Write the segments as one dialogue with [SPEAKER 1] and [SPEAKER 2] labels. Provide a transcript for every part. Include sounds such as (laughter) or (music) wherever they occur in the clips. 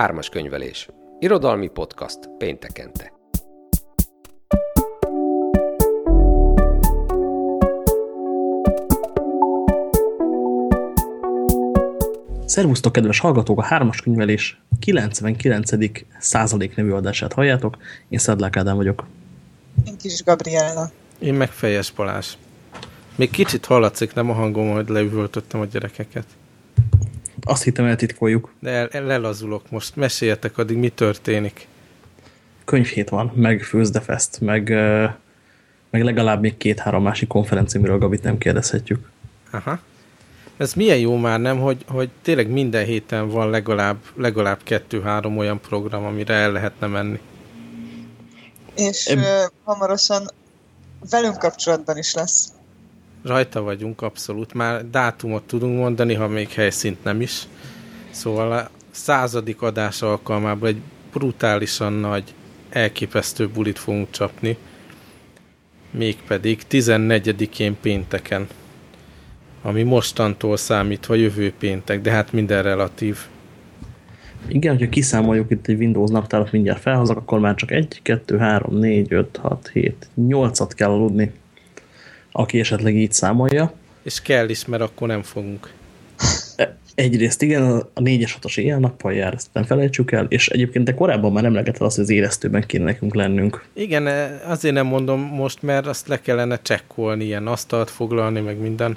[SPEAKER 1] Hármas könyvelés. Irodalmi podcast péntekente.
[SPEAKER 2] Szervusztok, kedves hallgatók! A hármas könyvelés 99. százalék nevű adását halljátok. Én Szedlák Ádám vagyok.
[SPEAKER 3] Én Kis Gabriella.
[SPEAKER 4] Én meg Fejes Balázs. Még kicsit hallatszik, nem a hangom, hogy leüvöltöttem a gyerekeket.
[SPEAKER 2] Azt hittem eltitkoljuk.
[SPEAKER 4] De el, el, lelazulok most. Meséljetek addig, mi történik.
[SPEAKER 2] Könyvhét van, meg Főzdefest, meg, meg legalább még két-három másik konferencia, amiről Gabit nem kérdezhetjük.
[SPEAKER 4] Aha. Ez milyen jó már nem, hogy, hogy tényleg minden héten van legalább, legalább kettő-három olyan program, amire el lehetne menni.
[SPEAKER 3] És Eb... hamarosan velünk kapcsolatban is lesz.
[SPEAKER 4] Rajta vagyunk, abszolút. Már dátumot tudunk mondani, ha még helyszínt nem is. Szóval a századik adás alkalmában egy brutálisan nagy, elképesztő bulit fogunk csapni. Mégpedig 14-én pénteken. Ami mostantól számítva jövő péntek, de hát minden relatív.
[SPEAKER 2] Igen, hogyha kiszámoljuk itt egy Windows naptárat mindjárt felhozok, akkor már csak 1, 2, 3, 4, 5, 6, 7, 8-at kell aludni aki esetleg így számolja.
[SPEAKER 4] És kell is, mert akkor nem fogunk.
[SPEAKER 2] E, egyrészt igen, a 4-es 6-os éjjel-nappal jár, ezt nem felejtsük el, és egyébként te korábban már emlegetted azt, hogy az éreztőben kéne nekünk lennünk.
[SPEAKER 4] Igen, e, azért nem mondom most, mert azt le kellene csekkolni, ilyen asztalt foglalni, meg minden.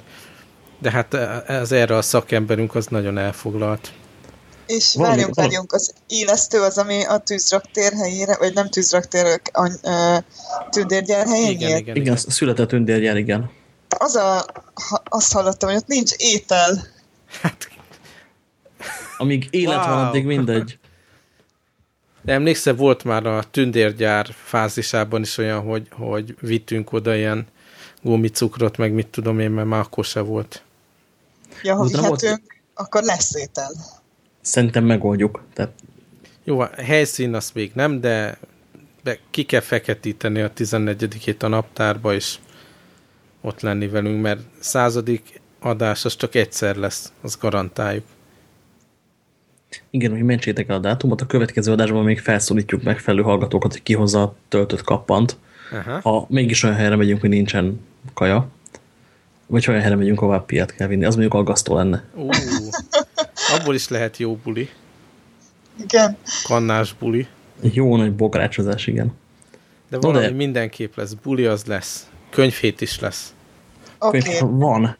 [SPEAKER 4] De hát ez erre a szakemberünk az nagyon elfoglalt.
[SPEAKER 3] És valami, várjunk, valami. várjunk, az élesztő az, ami a tűzraktér helyére, vagy nem tűzraktér, a, a tündérgyár helyén
[SPEAKER 2] igen, igen, igen, igen, született tündérgyár, igen.
[SPEAKER 3] Az a, azt hallottam, hogy ott nincs étel. Hát.
[SPEAKER 2] Amíg élet wow. van, addig mindegy.
[SPEAKER 4] De emlékszel, volt már a tündérgyár fázisában is olyan, hogy, hogy vittünk oda ilyen gumicukrot, meg mit tudom én, mert már akkor se volt.
[SPEAKER 3] Ja, ha vihetünk, akkor lesz étel.
[SPEAKER 2] Szerintem megoldjuk. Tehát...
[SPEAKER 4] Jó, a helyszín azt még nem, de, de ki kell feketíteni a 14-ét a naptárba, és ott lenni velünk, mert századik adás az csak egyszer lesz, azt garantáljuk.
[SPEAKER 2] Igen, hogy mentsétek el a dátumot, a következő adásban még felszólítjuk megfelelő hallgatókat, hogy kihozza a töltött kappant. Aha. Ha mégis olyan helyre megyünk, hogy nincsen kaja, vagy olyan helyre megyünk, ahová piát kell vinni, az mondjuk aggasztó lenne. Uh.
[SPEAKER 4] Abból is lehet jó buli.
[SPEAKER 3] Igen.
[SPEAKER 4] Kannás buli.
[SPEAKER 2] Jó nagy bográcsozás, igen.
[SPEAKER 4] De valami de... mindenképp lesz. Buli az lesz. Könyvhét is lesz.
[SPEAKER 3] Okay. Könyv
[SPEAKER 2] van.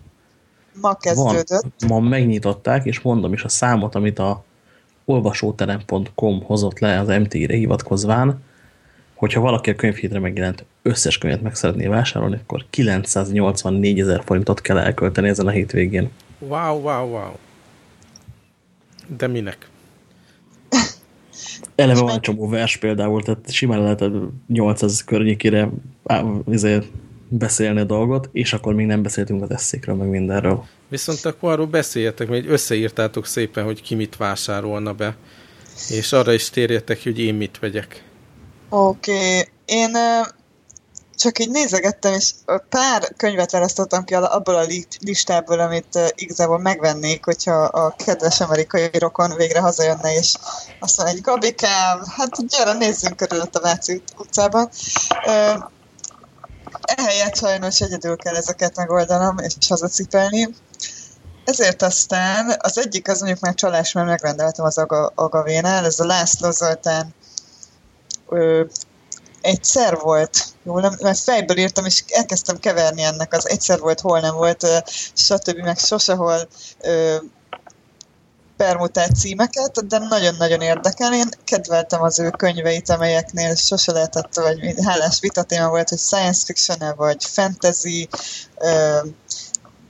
[SPEAKER 3] Ma kezdődött.
[SPEAKER 2] Van. Ma megnyitották, és mondom is a számot, amit a olvasóterem.com hozott le az MT-re hivatkozván, hogyha valaki a könyvhétre megjelent összes könyvet meg szeretné vásárolni, akkor 984 ezer forintot kell elkölteni ezen a hétvégén.
[SPEAKER 4] Wow, wow, wow. De minek?
[SPEAKER 2] Eleve van csomó vers például, tehát simán lehet 800 környékére izé, beszélni a dolgot, és akkor még nem beszéltünk az eszékről, meg mindenről.
[SPEAKER 4] Viszont akkor arról beszéljetek, mert összeírtátok szépen, hogy ki mit vásárolna be, és arra is térjetek, hogy én mit vegyek.
[SPEAKER 3] Oké, okay. én csak így nézegettem, és pár könyvet választottam ki abból a listából, amit igazából megvennék, hogyha a kedves amerikai rokon végre hazajönne, és azt mondja, egy Gabikám, hát gyere, nézzünk körül a Váci utcában. Ehelyett sajnos egyedül kell ezeket megoldanom, és hazacipelni. Ezért aztán az egyik az mondjuk már csalás, mert megrendeltem az Agavénál, ez a László Zoltán egyszer volt, jól nem, mert fejből írtam, és elkezdtem keverni ennek az egyszer volt, hol nem volt, stb. meg sosehol permutált címeket, de nagyon-nagyon érdekel. Én kedveltem az ő könyveit, amelyeknél sose lehetett, vagy hálás vitatéma volt, hogy science fiction-e, vagy fantasy,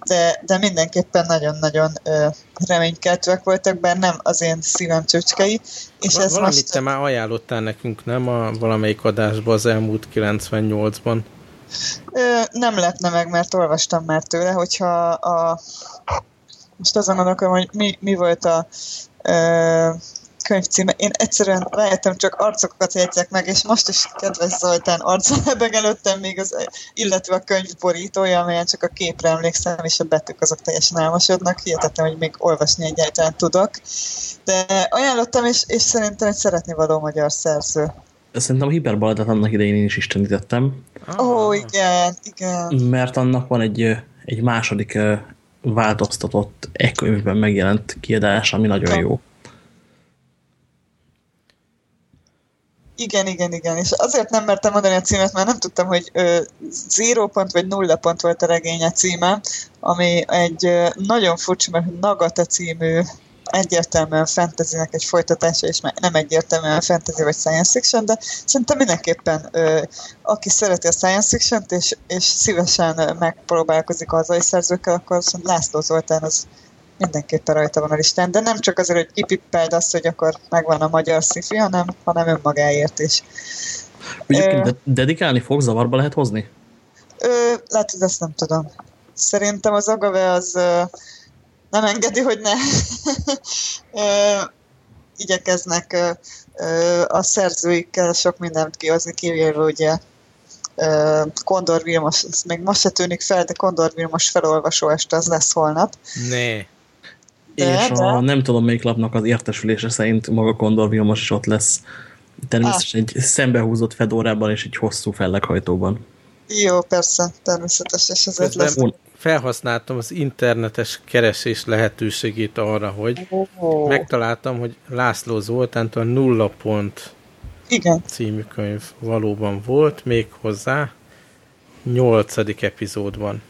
[SPEAKER 3] de, de mindenképpen nagyon-nagyon reménykeltőek voltak, bár nem az én szívem csöcskei.
[SPEAKER 4] És ez Valamit most... te már ajánlottál nekünk, nem a valamelyik adásban az elmúlt 98-ban?
[SPEAKER 3] Ö, nem lepne meg, mert olvastam már tőle, hogyha a... Most azon gondolom, hogy mi, mi volt a... Könyvcíme. Én egyszerűen rájöttem, csak arcokat jegyzek meg, és most is kedves Zoltán arca (laughs) lebeg előttem még az, illetve a könyv borítója, amelyen csak a képre emlékszem, és a betűk azok teljesen elmosodnak. Hihetetlen, hogy még olvasni egyáltalán tudok. De ajánlottam, és, és szerintem egy szeretni való magyar szerző.
[SPEAKER 2] Szerintem a hiperbaladát annak idején én is istenítettem.
[SPEAKER 3] Ó, oh, igen, igen.
[SPEAKER 2] Mert annak van egy, egy második változtatott e könyvben megjelent kiadás, ami nagyon jó.
[SPEAKER 3] Igen, igen, igen. És azért nem mertem mondani a címet, mert nem tudtam, hogy ö, zero pont vagy nulla pont volt a regénye címe, ami egy ö, nagyon furcsa, mert Nagata című egyértelműen fantasynek egy folytatása, és nem egyértelműen fantasy vagy science fiction, de szerintem mindenképpen ö, aki szereti a science fiction és, és szívesen megpróbálkozik az szerzőkkel, akkor László Zoltán az mindenképpen rajta van a listán, de nem csak azért, hogy kipippeld azt, hogy akkor megvan a magyar sci hanem, hanem önmagáért is.
[SPEAKER 2] Egyébként ö, dedikálni fog, zavarba lehet hozni?
[SPEAKER 3] Ö, lehet, hogy ezt nem tudom. Szerintem az Agave az ö, nem engedi, hogy ne (laughs) ö, igyekeznek ö, ö, a szerzőikkel sok mindent kihozni, kivéve ugye Kondor Vilmos, ez még most se tűnik fel, de Kondor Vilmos felolvasó este az lesz holnap.
[SPEAKER 4] Ne.
[SPEAKER 2] De, és a nem tudom melyik lapnak az értesülése szerint maga Kondor Vilmos is ott lesz. Természetesen ah. egy szembehúzott fedórában és egy hosszú felleghajtóban.
[SPEAKER 3] Jó, persze, természetesen, és ezért lesz.
[SPEAKER 4] Felhasználtam az internetes keresés lehetőségét arra, hogy oh. megtaláltam, hogy László Zoltántól nulla pont
[SPEAKER 3] Igen.
[SPEAKER 4] című könyv valóban volt, még hozzá nyolcadik epizódban.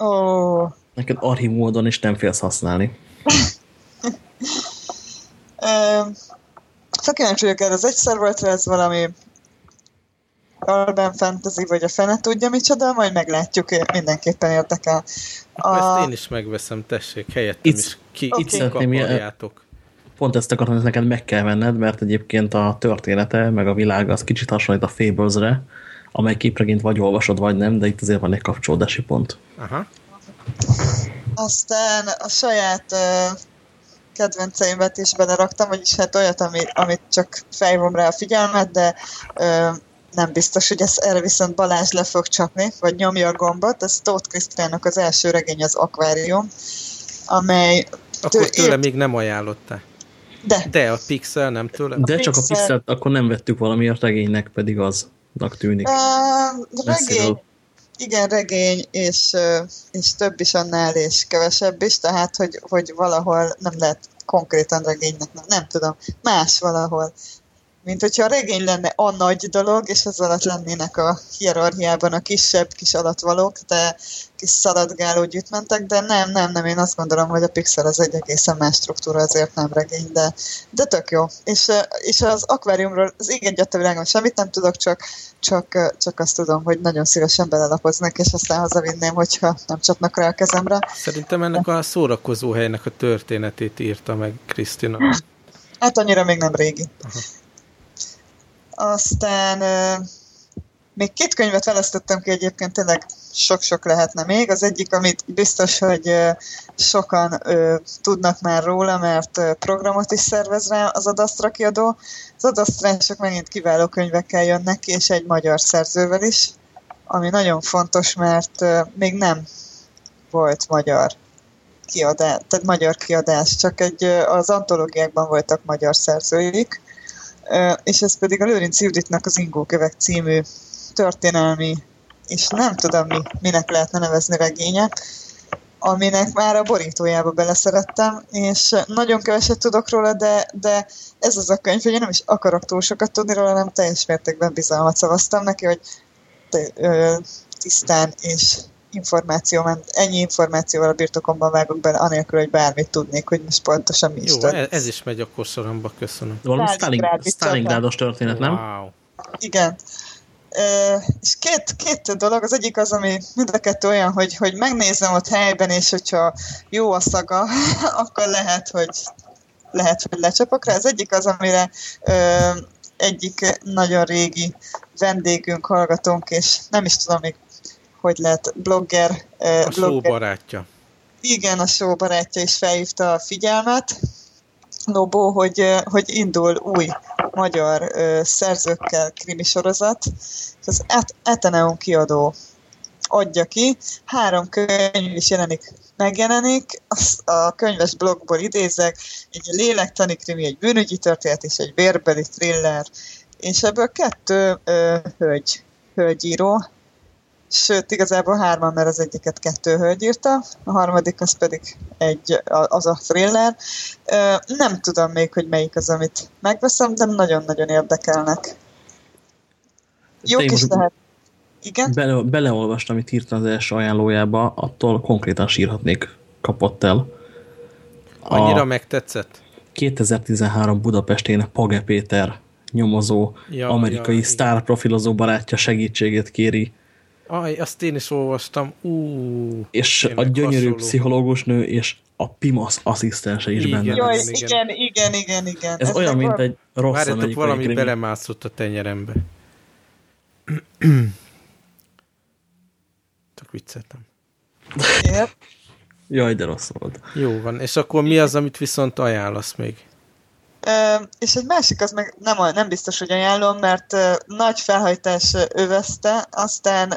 [SPEAKER 3] Ó. Oh.
[SPEAKER 2] Neked archív módon is nem félsz használni.
[SPEAKER 3] Kíváncsi vagyok erre, az egyszer volt ez valami Urban Fantasy, vagy a fene tudja micsoda, majd meglátjuk, mindenképpen érdekel.
[SPEAKER 4] A... Ezt én is megveszem, tessék, helyettem
[SPEAKER 2] itt,
[SPEAKER 4] is ki,
[SPEAKER 2] okay.
[SPEAKER 4] itt kaparjátok.
[SPEAKER 2] Pont ezt akarom, hogy neked meg kell venned, mert egyébként a története, meg a világ az kicsit hasonlít a Fables-re, amely képregényt vagy olvasod, vagy nem, de itt azért van egy kapcsolódási pont.
[SPEAKER 4] Aha.
[SPEAKER 3] Aztán a saját uh, kedvenceimet is beleraktam, vagyis hát olyat, ami, amit csak fejvom rá a figyelmet, de uh, nem biztos, hogy ez, erre viszont Balázs le fog csapni, vagy nyomja a gombot. Ez Tóth Krisztiának az első regény az Aquarium, amely...
[SPEAKER 4] Akkor tőle ért... még nem ajánlotta.
[SPEAKER 3] De.
[SPEAKER 4] De a Pixel nem tőle?
[SPEAKER 2] De a csak Pixel... a Pixel akkor nem vettük valamiért regénynek, pedig aznak tűnik.
[SPEAKER 3] Uh, regény, igen, regény, és, és több is annál, és kevesebb is, tehát, hogy, hogy valahol nem lehet konkrétan regénynek, nem, nem tudom, más valahol mint hogyha a regény lenne a nagy dolog, és az alatt lennének a hierarchiában a kisebb kis alatvalók, de kis szaladgáló gyűjtmentek, de nem, nem, nem, én azt gondolom, hogy a Pixel az egy egészen más struktúra, azért nem regény, de, de tök jó. És, és az akváriumról, az igen világon semmit nem tudok, csak, csak, csak azt tudom, hogy nagyon szívesen belelapoznak, és aztán hazavinném, hogyha nem csapnak rá a kezemre.
[SPEAKER 4] Szerintem ennek a szórakozó helynek a történetét írta meg Krisztina.
[SPEAKER 3] Hát annyira még nem régi. Aha. Aztán még két könyvet választottam ki, egyébként tényleg sok-sok lehetne még. Az egyik, amit biztos, hogy sokan tudnak már róla, mert programot is szervez rá az Adasztra kiadó. Az Adasztrások megint kiváló könyvekkel jönnek és egy magyar szerzővel is, ami nagyon fontos, mert még nem volt magyar kiadás, tehát magyar kiadás, csak egy, az antológiákban voltak magyar szerzőik, és ez pedig a Lőrinc Juditnak az Ingókövek című történelmi, és nem tudom mi, minek lehetne nevezni regénye, aminek már a borítójába beleszerettem, és nagyon keveset tudok róla, de, de ez az a könyv, hogy én nem is akarok túl sokat tudni róla, hanem teljes mértékben bizalmat szavaztam neki, hogy tisztán és információ, ennyi információval a birtokomban vágok bele, anélkül, hogy bármit tudnék, hogy most pontosan mi is
[SPEAKER 4] Jó, tört. ez is megy akkor soromba, köszönöm.
[SPEAKER 2] Valami Stalingrádos történet, nem? Wow.
[SPEAKER 3] Igen. Uh, és két, két dolog, az egyik az, ami mind a kettő olyan, hogy, hogy megnézem ott helyben, és hogyha jó a szaga, (laughs) akkor lehet, hogy lehet, hogy lecsapok rá. Az egyik az, amire uh, egyik nagyon régi vendégünk, hallgatónk, és nem is tudom még hogy lehet blogger.
[SPEAKER 4] A blogger. barátja.
[SPEAKER 3] Igen, a show barátja is felhívta a figyelmet, Lobó, hogy, hogy indul új magyar szerzőkkel krimi sorozat, és az Eteneum kiadó adja ki. Három könyv is jelenik, megjelenik. A könyves blogból idézek, egy lélektani krimi, egy bűnügyi történet és egy vérbeli thriller. És ebből kettő ö, hölgy, hölgyíró, sőt, igazából hárman, mert az egyiket kettő hölgy írta, a harmadik az pedig egy, az a thriller. Nem tudom még, hogy melyik az, amit megveszem, de nagyon-nagyon érdekelnek. Jó kis lehet. Igen?
[SPEAKER 2] Bele, beleolvastam, amit írtam az első ajánlójába, attól konkrétan sírhatnék kapott el.
[SPEAKER 4] Annyira a megtetszett?
[SPEAKER 2] 2013 Budapestén Page Péter nyomozó, ja, amerikai ja, sztárprofilozó barátja segítségét kéri
[SPEAKER 4] Aj, azt én is olvastam. Ú,
[SPEAKER 2] és a gyönyörű hasonló. pszichológus nő, és a Pimasz asszisztense is
[SPEAKER 3] igen,
[SPEAKER 2] benne.
[SPEAKER 3] Jaj, igen, igen, igen, igen.
[SPEAKER 2] Ez, Ez olyan, mint egy rossz
[SPEAKER 4] Várjatok, valami krimi. belemászott a tenyerembe. (clears throat) Csak vicceltem.
[SPEAKER 3] Yep.
[SPEAKER 2] Jaj, de rossz volt.
[SPEAKER 4] Jó van, és akkor mi az, amit viszont ajánlasz még?
[SPEAKER 3] És egy másik az meg nem, nem biztos, hogy ajánlom, mert nagy felhajtás övezte, aztán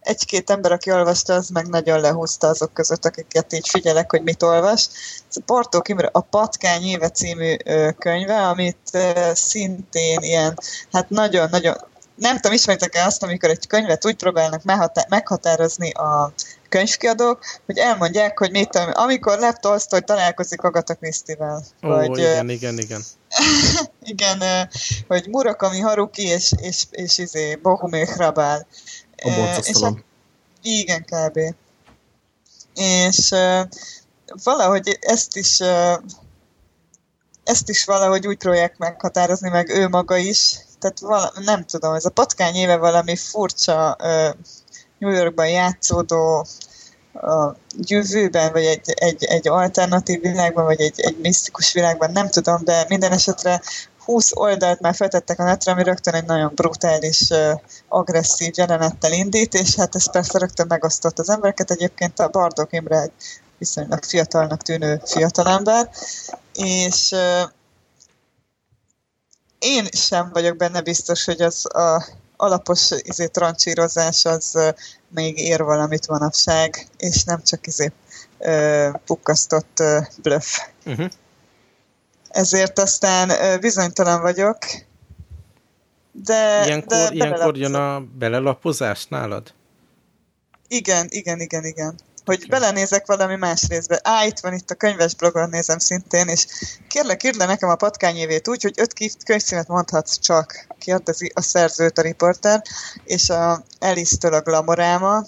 [SPEAKER 3] egy-két ember, aki olvasta, az meg nagyon lehúzta azok között, akiket így figyelek, hogy mit olvas. Ez a Portó Kimre a Patkány éve című könyve, amit szintén ilyen, hát nagyon-nagyon nem tudom, ismertek-e azt, amikor egy könyvet úgy próbálnak meghatározni a könyvkiadók, hogy elmondják, hogy mit amikor Lev Tolstoy találkozik Agatha Christie-vel.
[SPEAKER 4] Ó, vagy, igen, igen, igen. (laughs)
[SPEAKER 3] igen, hogy Murakami Haruki és, és, és izé, Bohumil Hrabál.
[SPEAKER 2] A és a,
[SPEAKER 3] igen, kb. És uh, valahogy ezt is uh, ezt is valahogy úgy próbálják meghatározni, meg ő maga is, tehát vala, nem tudom, ez a patkány éve valami furcsa uh, New Yorkban játszódó a jövőben, vagy egy, egy, egy alternatív világban, vagy egy, egy misztikus világban, nem tudom, de minden esetre 20 oldalt már feltettek a netre, ami rögtön egy nagyon brutális, agresszív jelenettel indít, és hát ez persze rögtön megosztott az embereket. Egyébként a Bardok Imre egy viszonylag fiatalnak tűnő fiatalember, és én sem vagyok benne biztos, hogy az a alapos izé, trancsírozás az még ér valamit manapság, és nem csak izé, pukkasztott bluff. Uh-huh. Ezért aztán bizonytalan vagyok, de...
[SPEAKER 4] Ilyenkor, de ilyenkor jön a belelapozás nálad?
[SPEAKER 3] Igen, igen, igen, igen hogy belenézek valami más részbe. Á, itt van, itt a könyves blogon nézem szintén, és kérlek, írd le nekem a patkányévét úgy, hogy öt könyvcímet mondhatsz csak, kérdezi a szerzőt a riporter, és a Alice-től a Glamoráma,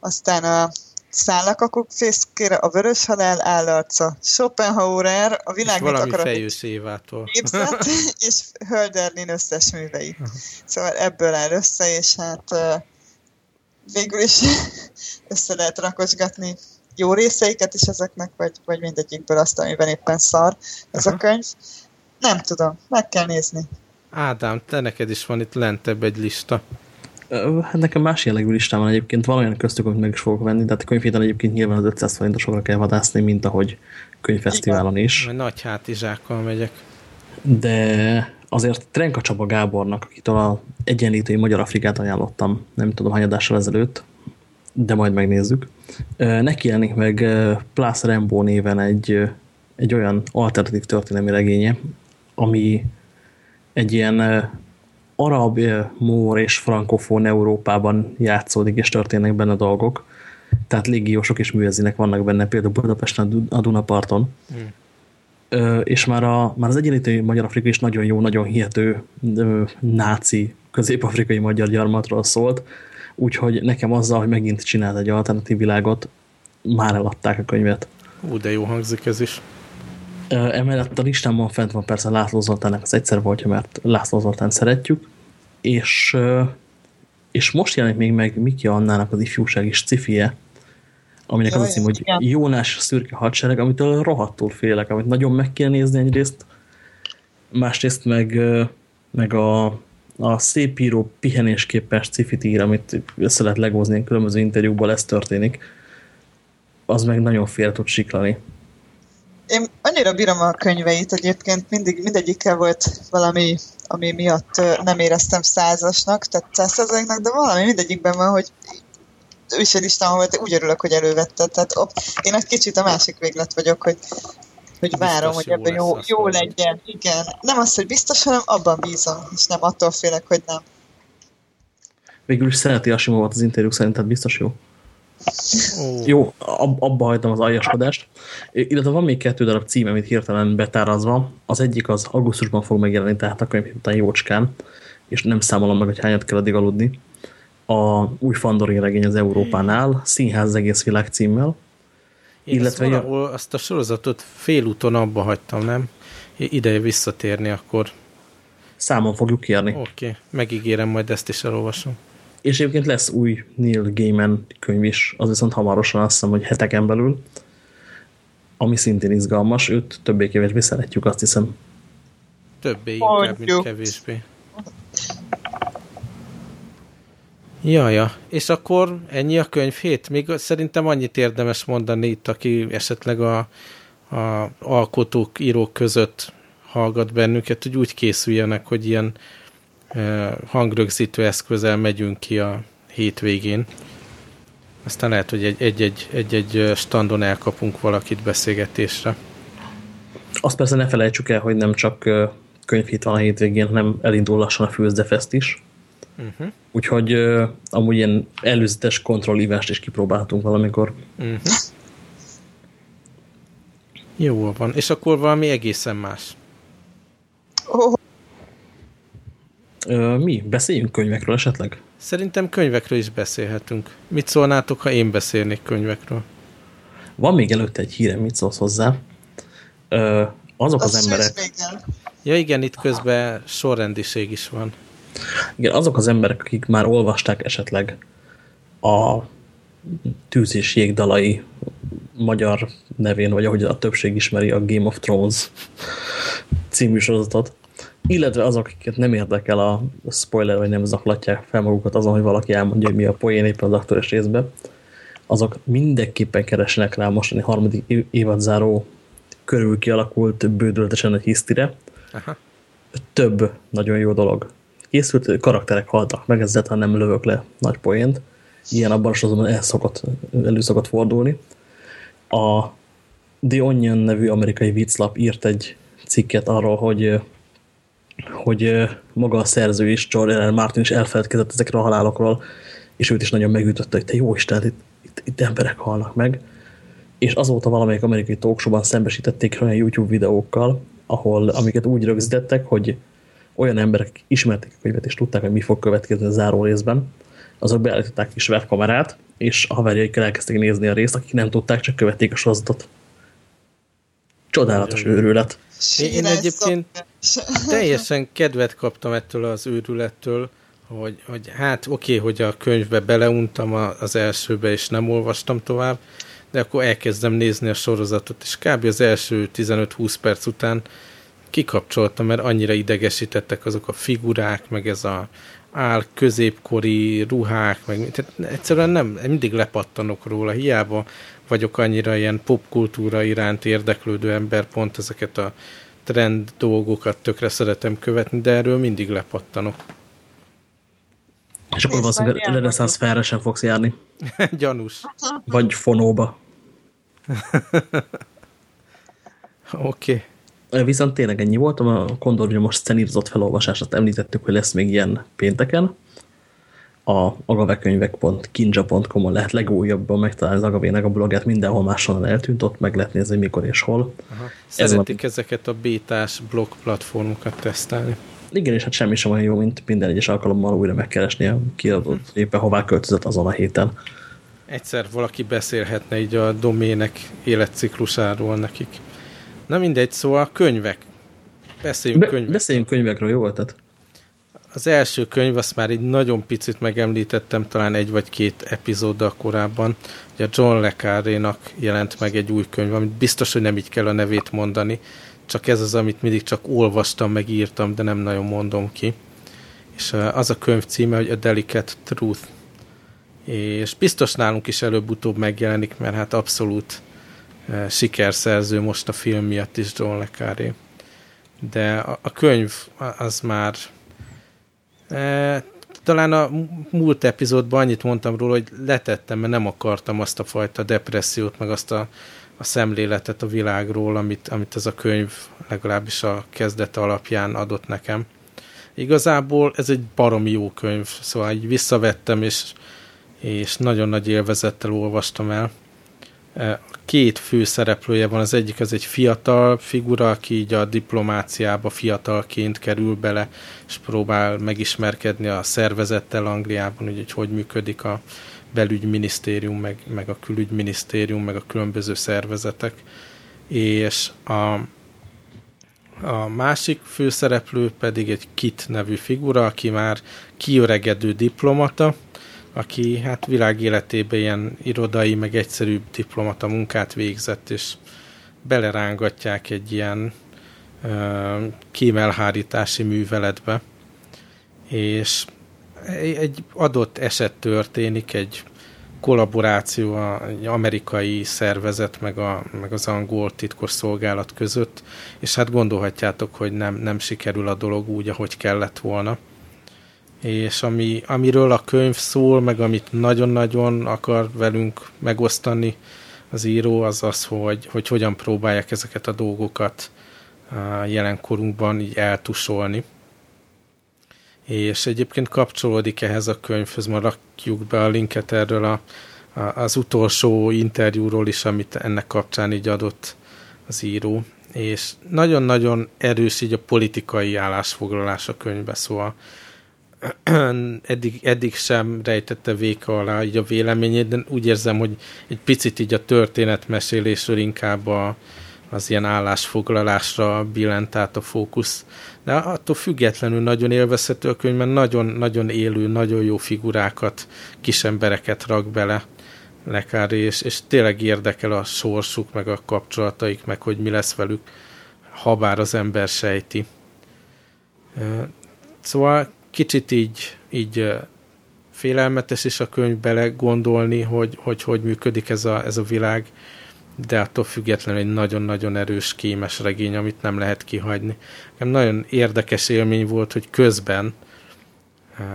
[SPEAKER 3] aztán a Szállakakuk fészkére a Vörös Halál állarca, Schopenhauer, a világ
[SPEAKER 4] és valami fejős évától.
[SPEAKER 3] Képzett, (laughs) és Hölderlin összes művei. Szóval ebből áll össze, és hát végül is (laughs) össze lehet rakosgatni jó részeiket is ezeknek, vagy, vagy mindegyikből azt, amiben éppen szar ez Aha. a könyv. Nem tudom, meg kell nézni.
[SPEAKER 4] Ádám, te neked is van itt lentebb egy lista.
[SPEAKER 2] Hát nekem más jellegű listám van egyébként, valójában köztük, amit meg is fogok venni, de hát a könyvhéten egyébként nyilván az 500 forintosokra kell vadászni, mint ahogy könyvfesztiválon is.
[SPEAKER 4] Majd nagy hátizsákkal megyek.
[SPEAKER 2] De azért Trenka Csaba Gábornak, akitől a egyenlítői Magyar Afrikát ajánlottam, nem tudom, hanyadással ezelőtt, de majd megnézzük. Neki jelenik meg Plász Rembo néven egy, egy olyan alternatív történelmi regénye, ami egy ilyen arab, mór és frankofón Európában játszódik, és történnek benne dolgok. Tehát légiósok és művezinek vannak benne, például Budapesten a Dunaparton. Hmm és már, a, már az egyenlítő Magyar Afrika is nagyon jó, nagyon hihető náci közép-afrikai magyar gyarmatról szólt, úgyhogy nekem azzal, hogy megint csinált egy alternatív világot, már eladták a könyvet.
[SPEAKER 4] Ú, de jó hangzik ez is.
[SPEAKER 2] Emellett a listámon fent van persze László Zoltánnak az egyszer voltja, mert László Zoltán szeretjük, és, és most jelenik még meg Miki Annának az ifjúság is cifie, aminek Jaj, az a cím, hogy igen. Jónás szürke hadsereg, amitől rohadtul félek, amit nagyon meg kell nézni egyrészt, másrészt meg, meg a, a szép író pihenésképes cifit ír, amit össze lehet legózni különböző interjúkból, ez történik, az meg nagyon fél tud siklani.
[SPEAKER 3] én annyira bírom a könyveit egyébként, mindig mindegyikkel volt valami, ami miatt nem éreztem százasnak, tehát százszerzaléknak, de valami mindegyikben van, hogy őselistán volt, úgy örülök, hogy elővetted. Tehát op, én egy kicsit a másik véglet vagyok, hogy, hogy várom, hogy ebben jó, jó legyen. Igen. Nem az, hogy biztos, hanem abban bízom, és nem attól félek, hogy nem.
[SPEAKER 2] Végül is szereti a Simovot az interjúk szerint, tehát biztos jó. Oh. Jó, ab, abba hagytam az aljaskodást. Illetve van még kettő darab cím, amit hirtelen betárazva. Az egyik az augusztusban fog megjelenni, tehát a könyv után jócskán, és nem számolom meg, hogy hányat kell addig aludni. A új Fandorin regény az Európánál, Színház az egész világ címmel.
[SPEAKER 4] Én illetve valahol azt a sorozatot félúton abba hagytam, nem? Ideje visszatérni akkor.
[SPEAKER 2] Számon fogjuk kérni.
[SPEAKER 4] Oké, okay. megígérem, majd ezt is elolvasom.
[SPEAKER 2] És egyébként lesz új Neil Gaiman könyv is, az viszont hamarosan azt hiszem, hogy heteken belül, ami szintén izgalmas, őt többé-kevésbé szeretjük, azt hiszem.
[SPEAKER 4] Többé inkább, mint kevésbé. Ja, ja. És akkor ennyi a könyvhét? Még szerintem annyit érdemes mondani itt, aki esetleg a, a alkotók, írók között hallgat bennünket, hogy úgy készüljenek, hogy ilyen hangrögzítő eszközzel megyünk ki a hétvégén. Aztán lehet, hogy egy-egy standon elkapunk valakit beszélgetésre.
[SPEAKER 2] Azt persze ne felejtsük el, hogy nem csak könyvhét van a hétvégén, hanem elindul lassan a Főzdefest is. Uh -huh. Úgyhogy uh, amúgy ilyen előzetes kontrollívást is kipróbálhatunk valamikor. Uh mhm. -huh.
[SPEAKER 4] Jó van. És akkor valami egészen más.
[SPEAKER 2] Oh. Mi? Beszéljünk könyvekről esetleg?
[SPEAKER 4] Szerintem könyvekről is beszélhetünk. Mit szólnátok, ha én beszélnék könyvekről?
[SPEAKER 2] Van még előtte egy hírem, mit szólsz hozzá? Ö, azok az, az emberek...
[SPEAKER 4] Ja igen, itt közben sorrendiség is van.
[SPEAKER 2] Igen, azok az emberek, akik már olvasták esetleg a Tűz és Jégdalai magyar nevén, vagy ahogy a többség ismeri a Game of Thrones című sorozatot, illetve azok, akiket nem érdekel a spoiler, vagy nem zaklatják fel magukat azon, hogy valaki elmondja, hogy mi a poén éppen az aktuális részben, azok mindenképpen keresnek rá mostani harmadik évadzáró körül kialakult bődületesen egy hisztire. Aha. Több nagyon jó dolog. Készült, karakterek haltak meg, ezzel nem lövök le nagy poént. Ilyen abban is azonban el szokott, elő szokott fordulni. A The Onion nevű amerikai vicclap írt egy cikket arról, hogy hogy maga a szerző is, George R. Martin is elfeledkezett ezekről a halálokról, és őt is nagyon megütötte, hogy te jó Isten, itt, itt, itt emberek halnak meg. És azóta valamelyik amerikai talkshow szembesítették olyan YouTube videókkal, ahol, amiket úgy rögzítettek, hogy olyan emberek ismerték a könyvet, és tudták, hogy mi fog következni a záró részben, azok beállították kis webkamerát, és a haverjaikkel elkezdték nézni a részt, akik nem tudták, csak követték a sorozatot. Csodálatos őrület.
[SPEAKER 4] Én egyébként teljesen kedvet kaptam ettől az őrülettől, hogy, hogy hát oké, okay, hogy a könyvbe beleuntam az elsőbe, és nem olvastam tovább, de akkor elkezdem nézni a sorozatot, és kb. az első 15-20 perc után kikapcsoltam, mert annyira idegesítettek azok a figurák, meg ez a áll középkori ruhák, meg tehát egyszerűen nem, mindig lepattanok róla, hiába vagyok annyira ilyen popkultúra iránt érdeklődő ember, pont ezeket a trend dolgokat tökre szeretem követni, de erről mindig lepattanok.
[SPEAKER 2] És akkor valószínűleg reneszánsz felre sem fogsz járni. (laughs)
[SPEAKER 4] Gyanús.
[SPEAKER 2] Vagy fonóba. (laughs)
[SPEAKER 4] Oké.
[SPEAKER 2] okay. Viszont tényleg ennyi volt, a Kondor most szenírozott felolvasását említettük, hogy lesz még ilyen pénteken a agavekönyvek.kinja.com-on lehet legújabban megtalálni az Agavének a blogját, mindenhol máshol eltűnt, ott meg lehet nézni, mikor és hol.
[SPEAKER 4] Aha. Szeretik a... ezeket a bétás blog platformokat tesztelni.
[SPEAKER 2] Igen, és hát semmi sem olyan jó, mint minden egyes alkalommal újra megkeresni a kiadót, hm. éppen hová költözött azon a héten.
[SPEAKER 4] Egyszer valaki beszélhetne így a domének életciklusáról nekik. Na mindegy, szóval könyvek. Beszéljünk Be könyvekről.
[SPEAKER 2] Beszéljünk könyvekről, jó volt?
[SPEAKER 4] Az első könyv, azt már egy nagyon picit megemlítettem, talán egy vagy két epizóddal korábban, hogy a John le Carré-nak jelent meg egy új könyv, amit biztos, hogy nem így kell a nevét mondani, csak ez az, amit mindig csak olvastam, meg írtam, de nem nagyon mondom ki. És az a könyv címe, hogy A Delicate Truth. És biztos nálunk is előbb-utóbb megjelenik, mert hát abszolút sikerszerző most a film miatt is John Le Carré. De a, a könyv az már e, talán a múlt epizódban annyit mondtam róla, hogy letettem, mert nem akartam azt a fajta depressziót, meg azt a, a szemléletet a világról, amit, amit ez a könyv legalábbis a kezdete alapján adott nekem. Igazából ez egy baromi jó könyv, szóval így visszavettem, és, és nagyon nagy élvezettel olvastam el. Két fő szereplője van, az egyik az egy fiatal figura, aki így a diplomáciába fiatalként kerül bele, és próbál megismerkedni a szervezettel Angliában, hogy hogy működik a belügyminisztérium, meg, meg a külügyminisztérium, meg a különböző szervezetek. És a, a másik főszereplő pedig egy Kit nevű figura, aki már kiöregedő diplomata, aki hát világ életében ilyen irodai, meg egyszerű diplomata munkát végzett, és belerángatják egy ilyen uh, kémelhárítási műveletbe, és egy adott eset történik, egy kollaboráció egy amerikai szervezet meg, a, meg az angol titkos szolgálat között, és hát gondolhatjátok, hogy nem, nem sikerül a dolog úgy, ahogy kellett volna. És ami, amiről a könyv szól, meg amit nagyon-nagyon akar velünk megosztani az író, az az, hogy, hogy hogyan próbálják ezeket a dolgokat a jelenkorunkban így eltusolni. És egyébként kapcsolódik ehhez a könyvhöz, ma rakjuk be a linket erről a, a, az utolsó interjúról is, amit ennek kapcsán így adott az író, és nagyon-nagyon erős így a politikai állásfoglalás a könyvbe, szóval (clears throat) eddig, eddig sem rejtette véka alá így a véleményét, de úgy érzem, hogy egy picit így a történetmesélésről inkább a, az ilyen állásfoglalásra billent át a fókusz. De attól függetlenül nagyon élvezhető a könyv, mert nagyon-nagyon élő, nagyon jó figurákat, kis embereket rak bele Lekári, és, és tényleg érdekel a sorsuk, meg a kapcsolataik, meg hogy mi lesz velük, ha bár az ember sejti. Szóval kicsit így, így félelmetes is a könyv bele gondolni, hogy, hogy hogy működik ez a, ez a világ, de attól függetlenül egy nagyon-nagyon erős, kémes regény, amit nem lehet kihagyni. Nekem nagyon érdekes élmény volt, hogy közben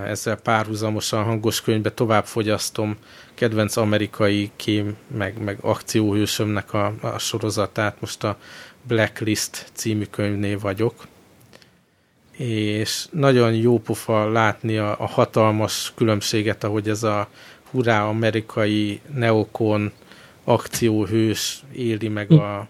[SPEAKER 4] ezzel párhuzamosan hangos könyvbe tovább fogyasztom kedvenc amerikai kém, meg, meg akcióhősömnek a, a sorozatát. Most a Blacklist című könyvnél vagyok. És nagyon jó pofa látni a, a hatalmas különbséget, ahogy ez a hurrá amerikai neokon akcióhős éli meg a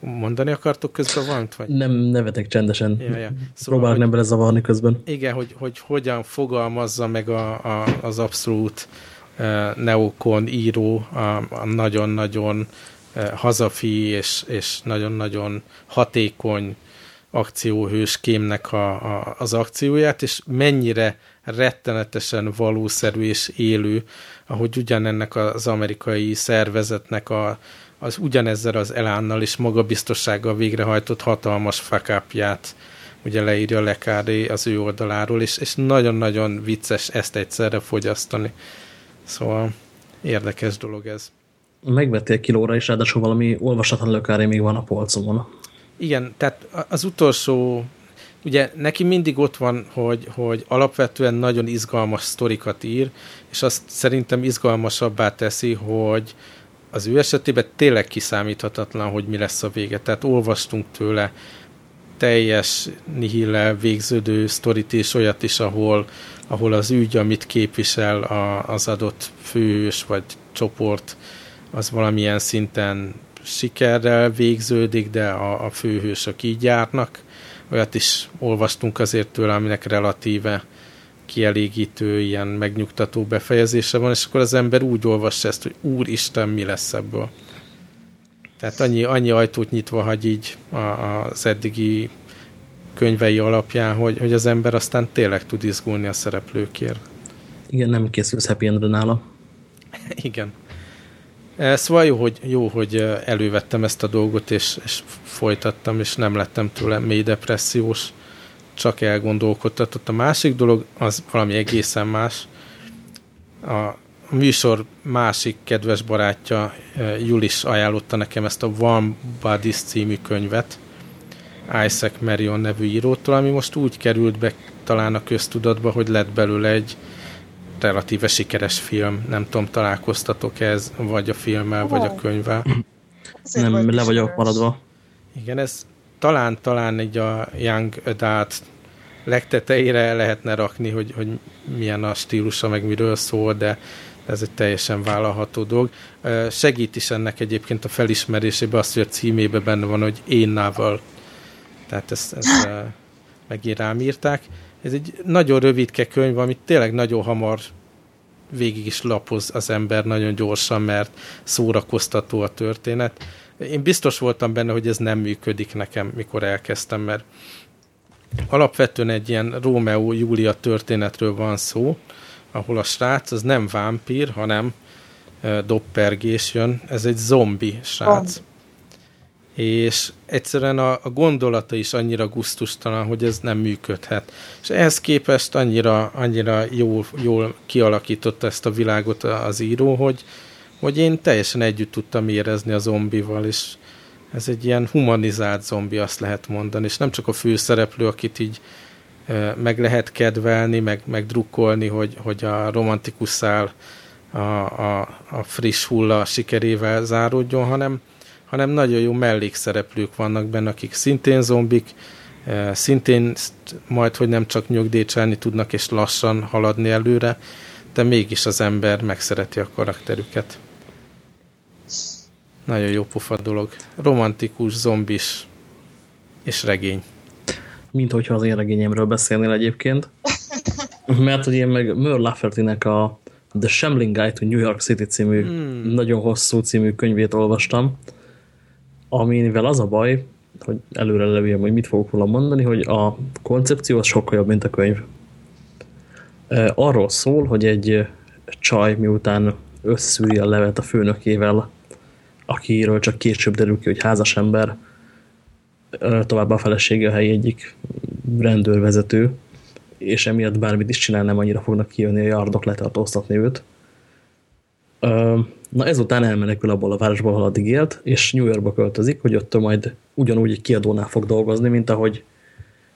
[SPEAKER 4] mondani akartok közben valamit? Vagy?
[SPEAKER 2] Nem, nevetek csendesen. Ja, ja. Szóval, Próbálok nem belezavarni közben.
[SPEAKER 4] Igen, hogy, hogy hogyan fogalmazza meg a, a, az abszolút uh, neokon író a nagyon-nagyon uh, hazafi és, és nagyon-nagyon hatékony akcióhős kémnek a, a, az akcióját, és mennyire rettenetesen valószerű és élő, ahogy ugyanennek az amerikai szervezetnek a, az ugyanezzel az elánnal és magabiztossággal végrehajtott hatalmas fakapját ugye leírja Lekári az ő oldaláról, és, és nagyon-nagyon vicces ezt egyszerre fogyasztani. Szóval érdekes dolog ez.
[SPEAKER 2] Megvettél kilóra, és ráadásul valami olvasatlan Lekári még van a polcomon.
[SPEAKER 4] Igen, tehát az utolsó ugye neki mindig ott van, hogy, hogy alapvetően nagyon izgalmas sztorikat ír, és azt szerintem izgalmasabbá teszi, hogy az ő esetében tényleg kiszámíthatatlan, hogy mi lesz a vége. Tehát olvastunk tőle teljes nihillel végződő sztorit és olyat is, ahol, ahol az ügy, amit képvisel a, az adott főhős vagy csoport, az valamilyen szinten sikerrel végződik, de a, a főhősök így járnak, olyat is olvastunk azért tőle, aminek relatíve kielégítő, ilyen megnyugtató befejezése van, és akkor az ember úgy olvassa ezt, hogy úristen, mi lesz ebből. Tehát annyi, annyi ajtót nyitva hagy így a, az eddigi könyvei alapján, hogy, hogy az ember aztán tényleg tud izgulni a szereplőkért.
[SPEAKER 2] Igen, nem készülsz happy endre nála.
[SPEAKER 4] Igen. Eh, szóval jó, hogy, jó, hogy eh, elővettem ezt a dolgot, és, és folytattam, és nem lettem tőle mély depressziós, csak elgondolkodtatott. A másik dolog az valami egészen más. A, műsor másik kedves barátja Julis ajánlotta nekem ezt a Warm Bodies című könyvet Isaac Marion nevű írótól, ami most úgy került be talán a köztudatba, hogy lett belőle egy relatíve sikeres film. Nem tudom, találkoztatok ez, vagy a filmmel, oh. vagy a könyvvel.
[SPEAKER 2] Nem, le vagyok maradva.
[SPEAKER 4] Igen, ez talán, talán egy a Young Adult legtetejére lehetne rakni, hogy, hogy milyen a stílusa, meg miről szól, de ez egy teljesen vállalható dolog. Segít is ennek egyébként a felismerésében azt, hogy a címébe benne van, hogy én novel. Tehát ezt, ezt megint rám írták. Ez egy nagyon rövidke könyv, amit tényleg nagyon hamar végig is lapoz az ember nagyon gyorsan, mert szórakoztató a történet. Én biztos voltam benne, hogy ez nem működik nekem, mikor elkezdtem, mert alapvetően egy ilyen Rómeó-Júlia történetről van szó, ahol a srác az nem vámpír, hanem doppergés jön, ez egy zombi srác. Oh. És egyszerűen a, a gondolata is annyira guztustalan, hogy ez nem működhet. És ehhez képest annyira, annyira jól, jól kialakította ezt a világot az író, hogy, hogy én teljesen együtt tudtam érezni a zombival, és ez egy ilyen humanizált zombi, azt lehet mondani, és nem csak a főszereplő, akit így meg lehet kedvelni, meg, meg drukkolni, hogy, hogy a romantikus szál a, a, a friss hulla sikerével záródjon, hanem, hanem nagyon jó mellékszereplők vannak benne, akik szintén zombik, szintén majd, hogy nem csak nyugdíjcselni tudnak és lassan haladni előre, de mégis az ember megszereti a karakterüket. Nagyon jó pufa dolog. Romantikus, zombis és regény.
[SPEAKER 2] Mint hogyha az én regényemről beszélnél egyébként. (laughs) Mert hogy én meg Merle Lafferty-nek a The Shambling Guide to New York City című hmm. nagyon hosszú című könyvét olvastam, amivel az a baj, hogy előre levélem, hogy mit fogok volna mondani, hogy a koncepció az sokkal jobb, mint a könyv. Arról szól, hogy egy csaj miután összeszűri a levet a főnökével, akiről csak később derül ki, hogy házas ember, továbbá a felesége a helyi egyik rendőrvezető, és emiatt bármit is csinál, nem annyira fognak kijönni a yardok letartóztatni őt. Na ezután elmenekül abból a városból, ahol addig élt, és New Yorkba költözik, hogy ott majd ugyanúgy egy kiadónál fog dolgozni, mint ahogy,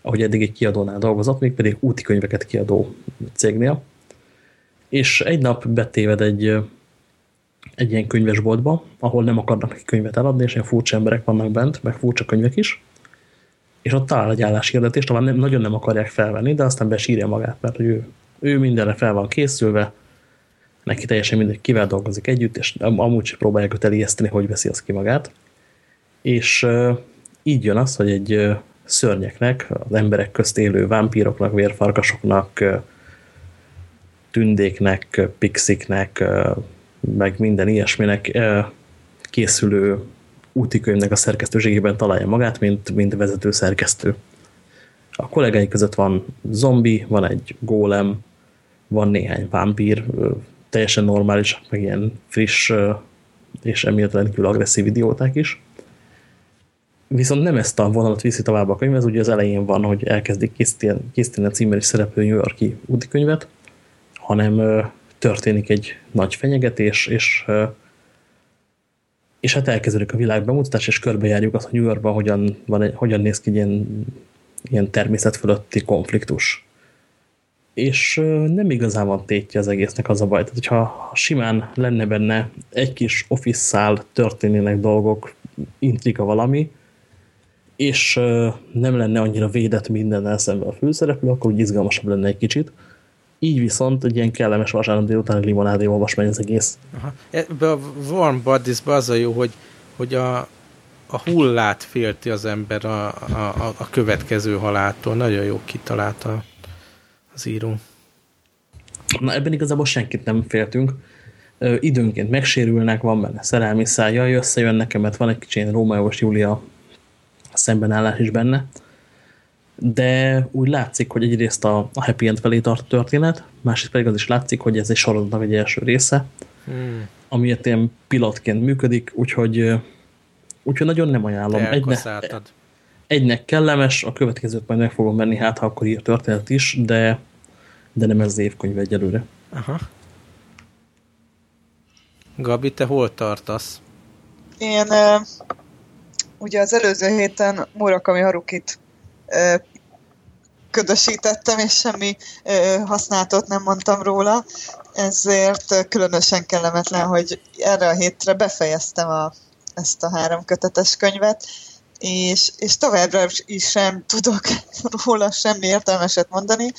[SPEAKER 2] ahogy eddig egy kiadónál dolgozott, még pedig úti könyveket kiadó cégnél. És egy nap betéved egy, egy ilyen könyvesboltba, ahol nem akarnak neki könyvet eladni, és ilyen furcsa emberek vannak bent, meg furcsa könyvek is, és ott talál egy álláshirdetést, ahol nem, nagyon nem akarják felvenni, de aztán besírja magát, mert ő, ő mindenre fel van készülve, neki teljesen mindegy, kivel dolgozik együtt, és amúgy sem próbálják őt elijeszteni, hogy veszi az ki magát. És így jön az, hogy egy szörnyeknek, az emberek közt élő vámpíroknak, vérfarkasoknak, tündéknek, pixiknek, meg minden ilyesminek készülő útikönyvnek a szerkesztőségében találja magát, mint, mint vezető szerkesztő. A kollégái között van zombi, van egy gólem, van néhány vámpír, teljesen normális, meg ilyen friss és emiatt rendkívül agresszív idióták is. Viszont nem ezt a vonalat viszi tovább a könyv, ez ugye az elején van, hogy elkezdik készíteni a címmel is szereplő New Yorki útikönyvet, hanem történik egy nagy fenyegetés, és és hát elkezdődik a világ bemutatás, és körbejárjuk azt, hogy New Yorkban hogyan, van egy, hogyan néz ki egy ilyen, ilyen természet fölötti konfliktus. És nem igazán van tétje az egésznek az a baj. Tehát, hogyha simán lenne benne egy kis office szál, történnének dolgok, intriga valami, és nem lenne annyira védett minden szemben a főszereplő, akkor úgy izgalmasabb lenne egy kicsit. Így viszont egy ilyen kellemes vasárnap délután limonádé olvasmány az egész.
[SPEAKER 4] Aha. Ebbe a Warm bodies az a jó, hogy, hogy a, a hullát félti az ember a, a, a következő haláltól. Nagyon jó kitalálta az író.
[SPEAKER 2] Na ebben igazából senkit nem féltünk. Ö, időnként megsérülnek, van benne szerelmi szája, összejön nekem, mert van egy kicsi Rómeós Júlia szembenállás is benne de úgy látszik, hogy egyrészt a, a happy end felé tart a történet, másrészt pedig az is látszik, hogy ez egy sorozatnak egy első része, hmm. amiért ilyen pilotként működik, úgyhogy, úgyhogy nagyon nem ajánlom. Egyne, egynek kellemes, a következőt majd meg fogom venni, hát ha akkor ír történet is, de, de nem ez az évkönyv egyelőre.
[SPEAKER 4] Aha. Gabi, te hol tartasz?
[SPEAKER 3] Én uh, ugye az előző héten Murakami Harukit uh, ködösítettem, és semmi uh, használatot nem mondtam róla, ezért különösen kellemetlen, hogy erre a hétre befejeztem a, ezt a három kötetes könyvet, és, és továbbra is sem tudok (laughs) róla semmi értelmeset mondani.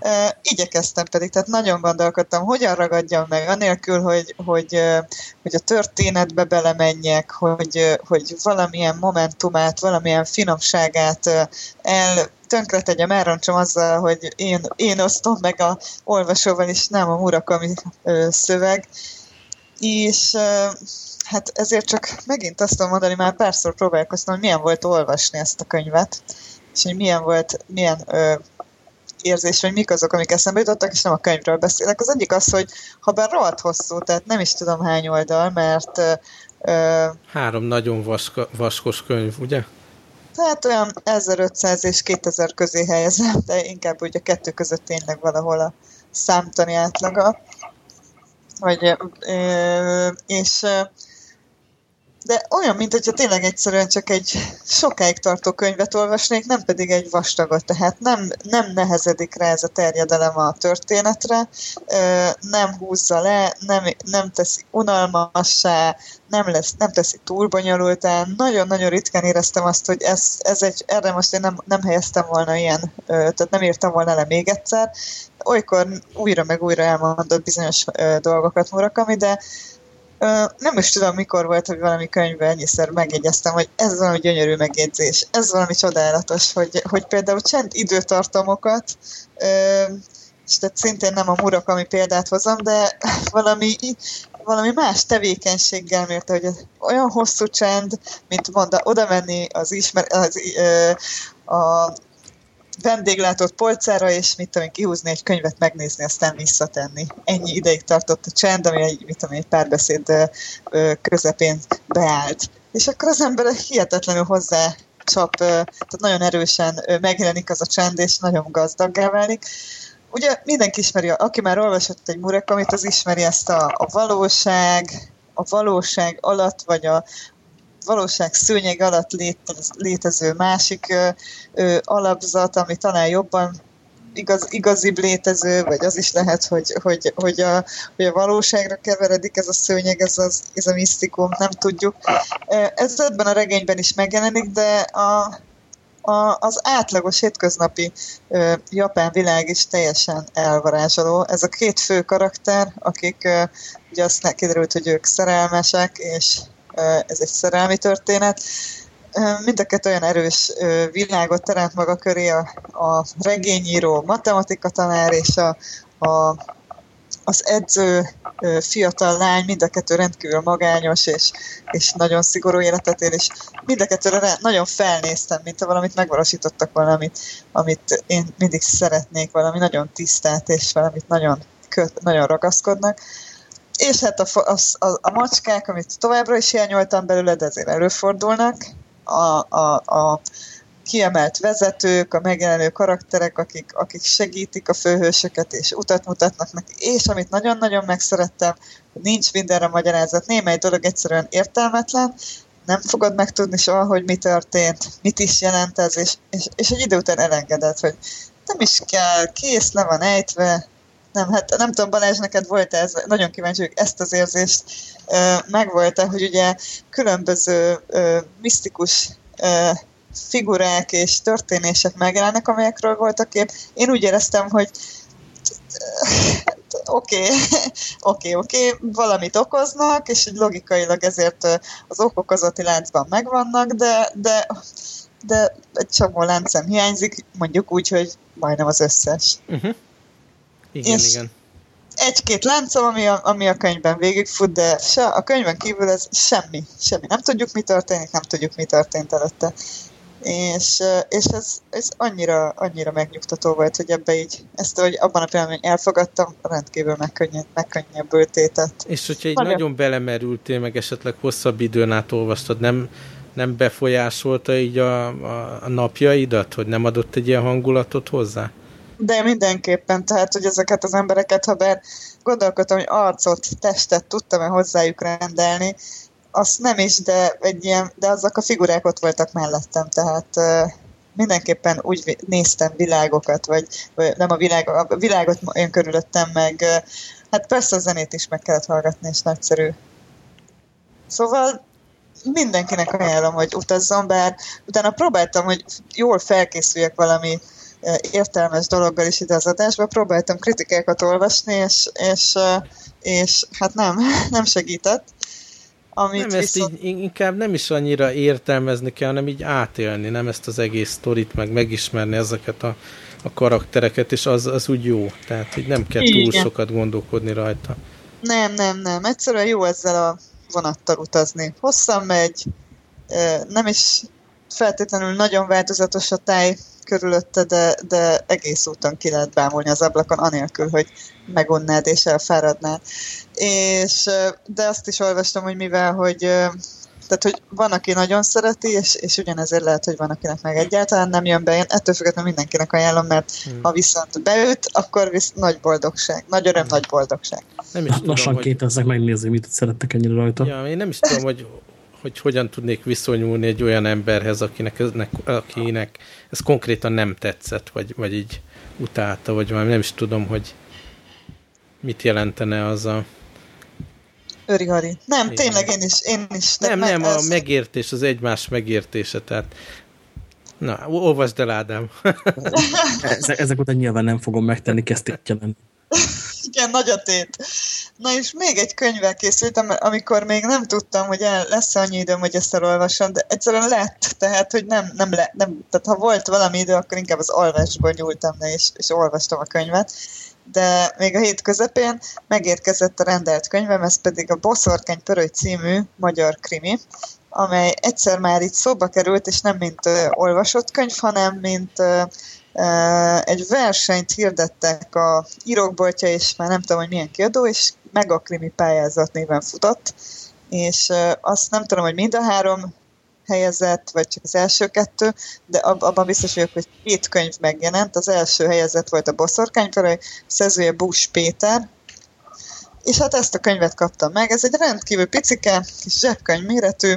[SPEAKER 3] E, igyekeztem pedig, tehát nagyon gondolkodtam, hogyan ragadjam meg, anélkül, hogy, hogy, hogy a történetbe belemenjek, hogy, hogy valamilyen momentumát, valamilyen finomságát el tönkre tegyem, elroncsam azzal, hogy én, én osztom meg a olvasóval, és nem a Murakami szöveg. És hát ezért csak megint azt tudom mondani, már párszor próbálkoztam, hogy milyen volt olvasni ezt a könyvet, és hogy milyen volt, milyen ö, érzés, vagy mik azok, amik eszembe jutottak, és nem a könyvről beszélek. Az egyik az, hogy ha bár rohadt hosszú, tehát nem is tudom hány oldal, mert... Ö,
[SPEAKER 4] Három nagyon vaska, vaskos könyv, ugye?
[SPEAKER 3] Tehát olyan 1500 és 2000 közé helyezem, de inkább úgy a kettő között tényleg valahol a számtani átlaga. Vagy, és de olyan, mint hogyha tényleg egyszerűen csak egy sokáig tartó könyvet olvasnék, nem pedig egy vastagot, tehát nem, nem nehezedik rá ez a terjedelem a történetre, nem húzza le, nem, nem teszi unalmassá, nem, lesz, nem teszi túl bonyolultán. Nagyon-nagyon ritkán éreztem azt, hogy ez, ez egy, erre most én nem, nem helyeztem volna ilyen, tehát nem írtam volna le még egyszer. Olykor újra meg újra elmondott bizonyos dolgokat Murakami, de nem is tudom, mikor volt, hogy valami könyvben ennyiszer megjegyeztem, hogy ez valami gyönyörű megjegyzés, ez valami csodálatos, hogy, hogy például csend időtartamokat, és tehát szintén nem a Murakami példát hozom, de (laughs) valami, valami más tevékenységgel mérte, hogy olyan hosszú csend, mint mondta, oda menni az ismer, az, a vendéglátott polcára, és mit tudom én, kihúzni egy könyvet, megnézni, aztán visszatenni. Ennyi ideig tartott a csend, ami egy, mit tudom én, egy párbeszéd közepén beállt. És akkor az ember hihetetlenül hozzá csap, tehát nagyon erősen megjelenik az a csend, és nagyon gazdaggá válik. Ugye mindenki ismeri, aki már olvasott egy Murakamit, az ismeri ezt a, a valóság, a valóság alatt, vagy a, valóság szőnyeg alatt létez, létező másik alapzat, ami talán jobban igaz, igazibb létező, vagy az is lehet, hogy, hogy, hogy, a, hogy a valóságra keveredik ez a szőnyeg, ez, az, ez a misztikum, nem tudjuk. Ez ebben a regényben is megjelenik, de a, a, az átlagos hétköznapi ö, japán világ is teljesen elvarázsoló. Ez a két fő karakter, akik ö, ugye azt kiderült, hogy ők szerelmesek, és ez egy szerelmi történet. Mind a kettő olyan erős világot teremt maga köré a, a regényíró, matematika tanár és a, a, az edző fiatal lány, mind a kettő rendkívül magányos, és, és nagyon szigorú életet él, és mind a kettőre nagyon felnéztem, mint ha valamit megvalósítottak valamit, amit én mindig szeretnék, valami nagyon tisztát, és valamit nagyon, köt, nagyon ragaszkodnak. És hát a, a, a, a macskák, amit továbbra is hiányoltam belőle, de azért előfordulnak, a, a, a kiemelt vezetők, a megjelenő karakterek, akik, akik segítik a főhősöket és utat mutatnak neki, és amit nagyon-nagyon megszerettem, nincs mindenre magyarázat, némely dolog egyszerűen értelmetlen, nem fogod megtudni soha, hogy mi történt, mit is jelent ez, és, és, és egy idő után elengedett, hogy nem is kell, kész, le van ejtve, nem, hát nem tudom, Balázs, neked volt ez, nagyon kíváncsi hogy ezt az érzést megvolt-e, hogy ugye különböző misztikus figurák és történések megjelennek, amelyekről voltak kép. Én úgy éreztem, hogy oké, oké, oké, valamit okoznak, és egy logikailag ezért az okokozati láncban megvannak, de, de, de egy csomó láncem hiányzik, mondjuk úgy, hogy majdnem az összes. Uh-huh.
[SPEAKER 4] Igen, és igen.
[SPEAKER 3] Egy-két láncom, ami a, ami a könyvben végigfut, de se, a könyvben kívül ez semmi, semmi. Nem tudjuk, mi történik, nem tudjuk, mi történt előtte. És, és ez, ez annyira, annyira megnyugtató volt, hogy ebbe így, ezt, hogy abban a pillanatban elfogadtam, rendkívül megkönnyebb, megkönnyebbült tétett.
[SPEAKER 4] És hogyha így nagyon, nagyon belemerültél, meg esetleg hosszabb időn át olvastad, nem, nem befolyásolta így a, a, a napjaidat, hogy nem adott egy ilyen hangulatot hozzá?
[SPEAKER 3] De mindenképpen, tehát, hogy ezeket az embereket, ha bár gondolkodtam, hogy arcot, testet tudtam-e hozzájuk rendelni, azt nem is, de, egy ilyen, de azok a figurák ott voltak mellettem, tehát mindenképpen úgy néztem világokat, vagy, vagy nem a, világ, a világot én körülöttem meg, hát persze a zenét is meg kellett hallgatni, és nagyszerű. Szóval mindenkinek ajánlom, hogy utazzon, bár utána próbáltam, hogy jól felkészüljek valami értelmes dologgal is ide az adásba, próbáltam kritikákat olvasni, és, és, és hát nem, (laughs) nem segített.
[SPEAKER 4] Amit nem, ezt viszont... így inkább nem is annyira értelmezni kell, hanem így átélni, nem ezt az egész sztorit, meg megismerni ezeket a, a karaktereket, és az, az úgy jó. Tehát így nem kell túl Igen. sokat gondolkodni rajta.
[SPEAKER 3] Nem, nem, nem. Egyszerűen jó ezzel a vonattal utazni. Hosszan megy, nem is feltétlenül nagyon változatos a táj körülötte, de, de egész úton ki lehet bámulni az ablakon, anélkül, hogy megunnád és elfáradnál. És, de azt is olvastam, hogy mivel, hogy tehát, hogy van, aki nagyon szereti, és, és ugyanezért lehet, hogy van, akinek meg egyáltalán nem jön be. Én ettől függetlenül mindenkinek ajánlom, mert hmm. ha viszont beüt, akkor visz nagy boldogság. Nagy öröm, hmm. nagy boldogság.
[SPEAKER 2] Nem is tudom, Lassan hogy... kétezzek megnézni, mit szerettek ennyire rajta.
[SPEAKER 4] Ja, én nem is tudom, hogy hogy hogyan tudnék viszonyulni egy olyan emberhez, akinek, akinek ez konkrétan nem tetszett, vagy, vagy így utálta, vagy valami nem is tudom, hogy mit jelentene az a...
[SPEAKER 3] Öri-hari. Nem, én tényleg én is. Én is
[SPEAKER 4] nem, nem, ez... a megértés, az egymás megértése, tehát Na, olvasd el, Ádám. (laughs)
[SPEAKER 2] ezek, ezek után nyilván nem fogom megtenni, kezdték jelent. (laughs)
[SPEAKER 3] Igen, nagy a tét. Na és még egy könyvvel készültem, amikor még nem tudtam, hogy el, lesz annyi időm, hogy ezt elolvassam, de egyszerűen lett, tehát hogy nem, nem, le, nem tehát ha volt valami idő, akkor inkább az alvásból nyúltam le, és, és olvastam a könyvet. De még a hét közepén megérkezett a rendelt könyvem, ez pedig a Boszorkány Pöröly című magyar krimi, amely egyszer már itt szóba került, és nem mint uh, olvasott könyv, hanem mint uh, egy versenyt hirdettek a írókboltja, és már nem tudom, hogy milyen kiadó, és Megakrimi pályázat néven futott, és azt nem tudom, hogy mind a három helyezett, vagy csak az első kettő, de abban biztos vagyok, hogy két könyv megjelent. Az első helyezett volt a Boszorkányfelé, szerzője Bush Péter, és hát ezt a könyvet kaptam meg. Ez egy rendkívül picike, kis zsebkönyv méretű,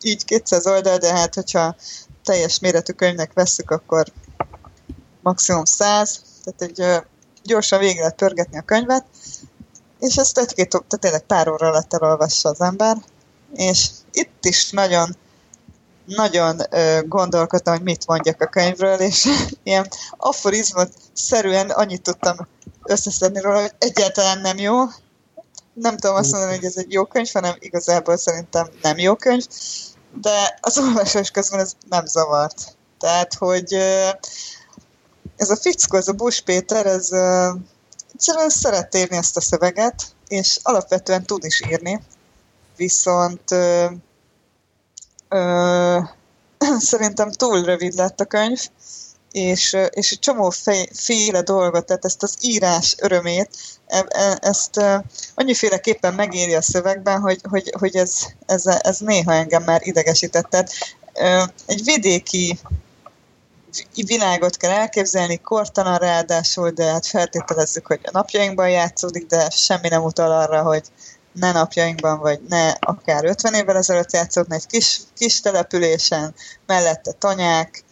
[SPEAKER 3] így 200 oldal, de hát hogyha teljes méretű könyvnek vesszük, akkor maximum 100, tehát egy gyorsan végig lehet pörgetni a könyvet, és ezt egy-két, tehát tényleg pár óra alatt elolvassa az ember, és itt is nagyon nagyon gondolkodtam, hogy mit mondjak a könyvről, és (laughs) ilyen aforizmot szerűen annyit tudtam összeszedni róla, hogy egyáltalán nem jó. Nem tudom azt mondani, hogy ez egy jó könyv, hanem igazából szerintem nem jó könyv, de az (laughs) olvasás közben ez nem zavart. Tehát, hogy ez a fickó, ez a Bush Péter, ez uh, egyszerűen szeret írni ezt a szöveget, és alapvetően tud is írni, viszont uh, (clears throat) uh, szerintem túl rövid lett a könyv, és, és egy csomó féle dolgot, tehát ezt az írás örömét, e, e, ezt uh, annyiféleképpen megéri a szövegben, hogy, hogy, hogy ez, ez, ez néha engem már idegesített. Tehát, uh, egy vidéki világot kell elképzelni, kortalan ráadásul, de hát feltételezzük, hogy a napjainkban játszódik, de semmi nem utal arra, hogy ne napjainkban, vagy ne akár 50 évvel ezelőtt játszódna egy kis, kis településen, mellette tanyák,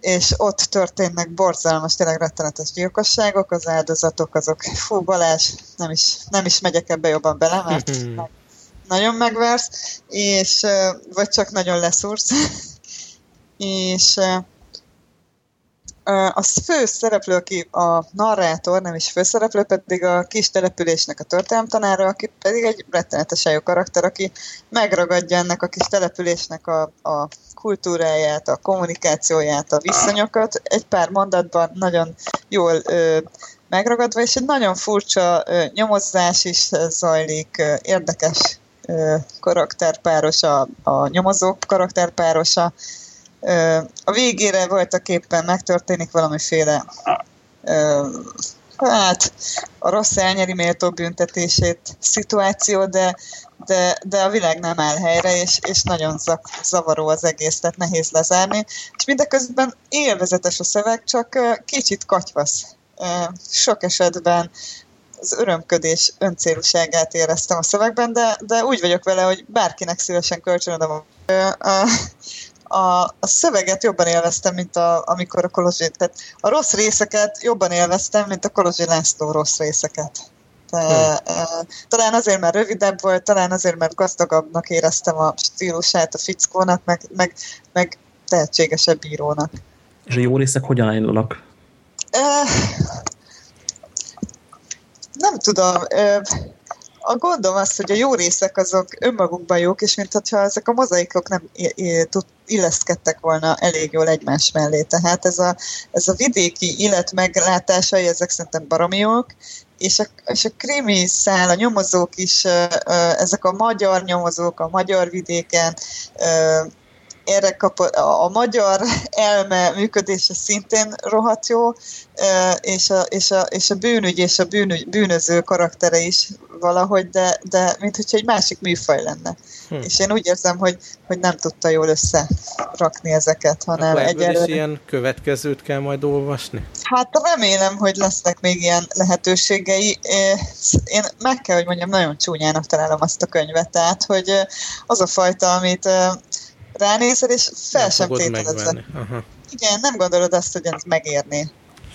[SPEAKER 3] és ott történnek borzalmas, tényleg rettenetes gyilkosságok, az áldozatok azok, fú Balázs, nem is, nem is megyek ebbe jobban bele, mert nagyon megversz, és vagy csak nagyon leszúrsz, (laughs) és a fő szereplő, aki a narrátor, nem is főszereplő, pedig a kis településnek a történelemtanára, aki pedig egy rettenetesen jó karakter, aki megragadja ennek a kis településnek a, a kultúráját, a kommunikációját, a viszonyokat. Egy pár mondatban nagyon jól ö, megragadva, és egy nagyon furcsa ö, nyomozás is zajlik, ö, érdekes ö, karakterpárosa, a nyomozók karakterpárosa, a végére voltak éppen megtörténik valamiféle hát a rossz elnyeri méltó büntetését szituáció, de, de, de a világ nem áll helyre, és, és nagyon zavaró az egész, tehát nehéz lezárni. És mindeközben élvezetes a szöveg, csak kicsit katyvasz. Sok esetben az örömködés öncélúságát éreztem a szövegben, de, de úgy vagyok vele, hogy bárkinek szívesen kölcsönadom a, a, a, a szöveget jobban élveztem, mint a, amikor a Kolozsi, tehát a rossz részeket jobban élveztem, mint a Kolozsi László rossz részeket. De, hmm. talán azért, mert rövidebb volt, talán azért, mert gazdagabbnak éreztem a stílusát a fickónak, meg, meg, meg tehetségesebb írónak.
[SPEAKER 2] És a jó részek hogyan állnak?
[SPEAKER 3] Nem tudom. A gondom az, hogy a jó részek azok önmagukban jók, és mintha ezek a mozaikok nem illeszkedtek volna elég jól egymás mellé. Tehát ez a, ez a vidéki élet meglátásai, ezek szerintem baromi jók, és a, és a krimi szál, a nyomozók is, ezek a magyar nyomozók a magyar vidéken, erre kapott, a, a magyar elme működése szintén rohadt jó, és a, és a, és a bűnügy és a bűnügy, bűnöző karaktere is valahogy, de, de mint hogyha egy másik műfaj lenne. Hm. És én úgy érzem, hogy, hogy nem tudta jól összerakni ezeket, hanem
[SPEAKER 4] egyelőre... is ilyen következőt kell majd olvasni?
[SPEAKER 3] Hát remélem, hogy lesznek még ilyen lehetőségei. Én meg kell, hogy mondjam, nagyon csúnyának találom azt a könyvet, tehát, hogy az a fajta, amit ránézel, és fel nem sem tételezed. Igen, nem gondolod azt, hogy ez megérné.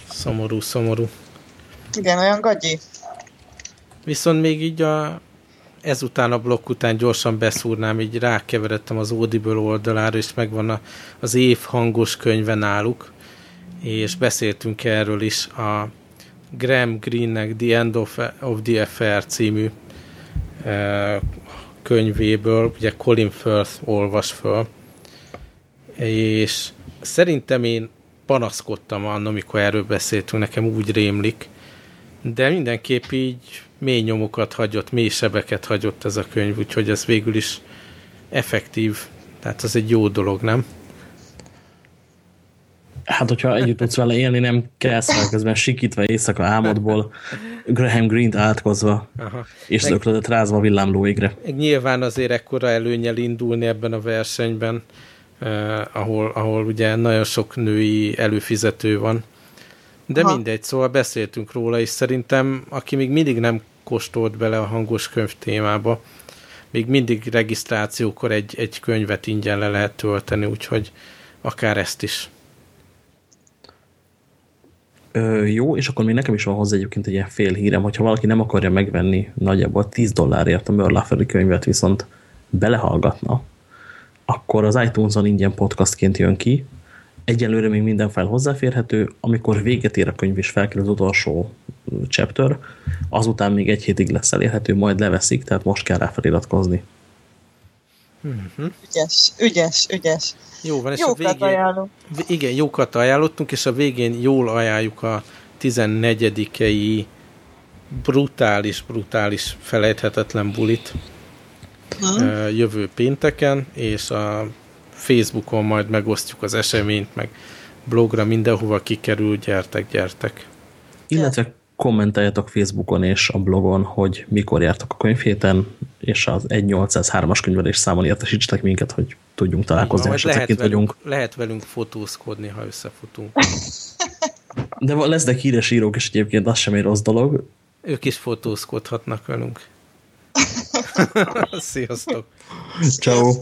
[SPEAKER 4] Szomorú, szomorú.
[SPEAKER 3] Igen, olyan gagyi.
[SPEAKER 4] Viszont még így a ezután a blokk után gyorsan beszúrnám, így rákeveredtem az Audible oldalára, és megvan a, az év hangos könyve náluk, és beszéltünk erről is a Graham Greennek The End of, of the Affair című e, könyvéből, ugye Colin Firth olvas föl, és szerintem én panaszkodtam annak, amikor erről beszéltünk, nekem úgy rémlik, de mindenképp így mély nyomokat hagyott, mély sebeket hagyott ez a könyv, úgyhogy ez végül is effektív, tehát az egy jó dolog, nem?
[SPEAKER 2] Hát, hogyha együtt tudsz vele élni, nem kezd fel közben sikítva éjszaka álmodból, Graham Greene-t átkozva, Aha. és rázva rázva villámló égre.
[SPEAKER 4] Nyilván azért ekkora előnyel indulni ebben a versenyben, eh, ahol, ahol ugye nagyon sok női előfizető van. De Aha. mindegy, szóval beszéltünk róla, és szerintem, aki még mindig nem kóstolt bele a hangos könyv témába, még mindig regisztrációkor egy, egy könyvet ingyen le lehet tölteni, úgyhogy akár ezt is.
[SPEAKER 2] Ö, jó, és akkor még nekem is van hozzá egyébként egy ilyen fél hírem, hogyha valaki nem akarja megvenni nagyjából 10 dollárért a Mörlaferi könyvet, viszont belehallgatna, akkor az iTunes-on ingyen podcastként jön ki, Egyelőre még minden fel hozzáférhető, amikor véget ér a könyv és felkerül az utolsó chapter, azután még egy hétig lesz elérhető, majd leveszik, tehát most kell rá feliratkozni.
[SPEAKER 3] Mm-hmm. Ügyes, ügyes, ügyes.
[SPEAKER 4] Jó van, és jókat a végén, ajánlom. Igen, jókat ajánlottunk, és a végén jól ajánljuk a 14 brutális, brutális, felejthetetlen bulit hmm. jövő pénteken, és a Facebookon majd megosztjuk az eseményt, meg blogra mindenhova kikerül, gyertek, gyertek.
[SPEAKER 2] Illetve kommentáljatok Facebookon és a blogon, hogy mikor jártok a könyvhéten, és az 1803-as könyvelés számon értesítsetek minket, hogy tudjunk találkozni,
[SPEAKER 4] és lehet velünk, vagyunk. Lehet velünk fotózkodni, ha összefutunk. (laughs)
[SPEAKER 2] De lesznek híres írók, és egyébként az sem egy rossz dolog.
[SPEAKER 4] Ők is fotózkodhatnak velünk. (laughs) (laughs) Sziasztok!
[SPEAKER 2] Ciao.